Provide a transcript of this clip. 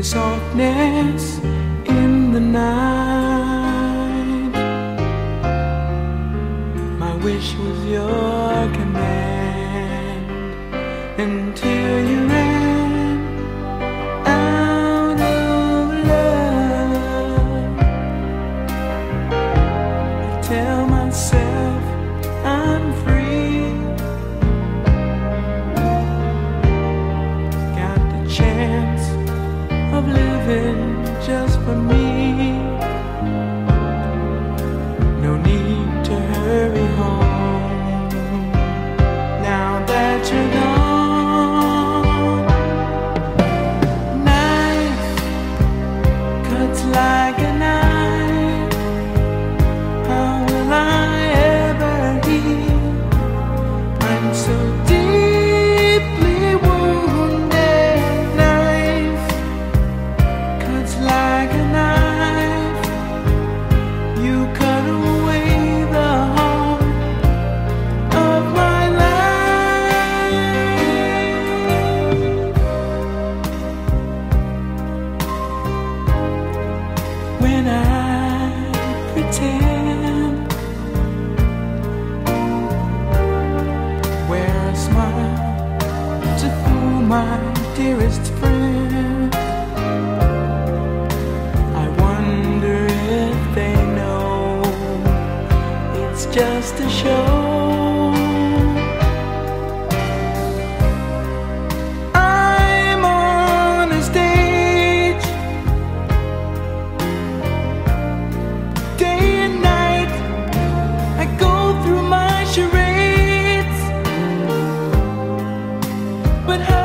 the softness in the night. My wish was your command until you ran. just for me. My dearest friend. I wonder if they know it's just a show. I'm on a stage day and night. I go through my charades, but?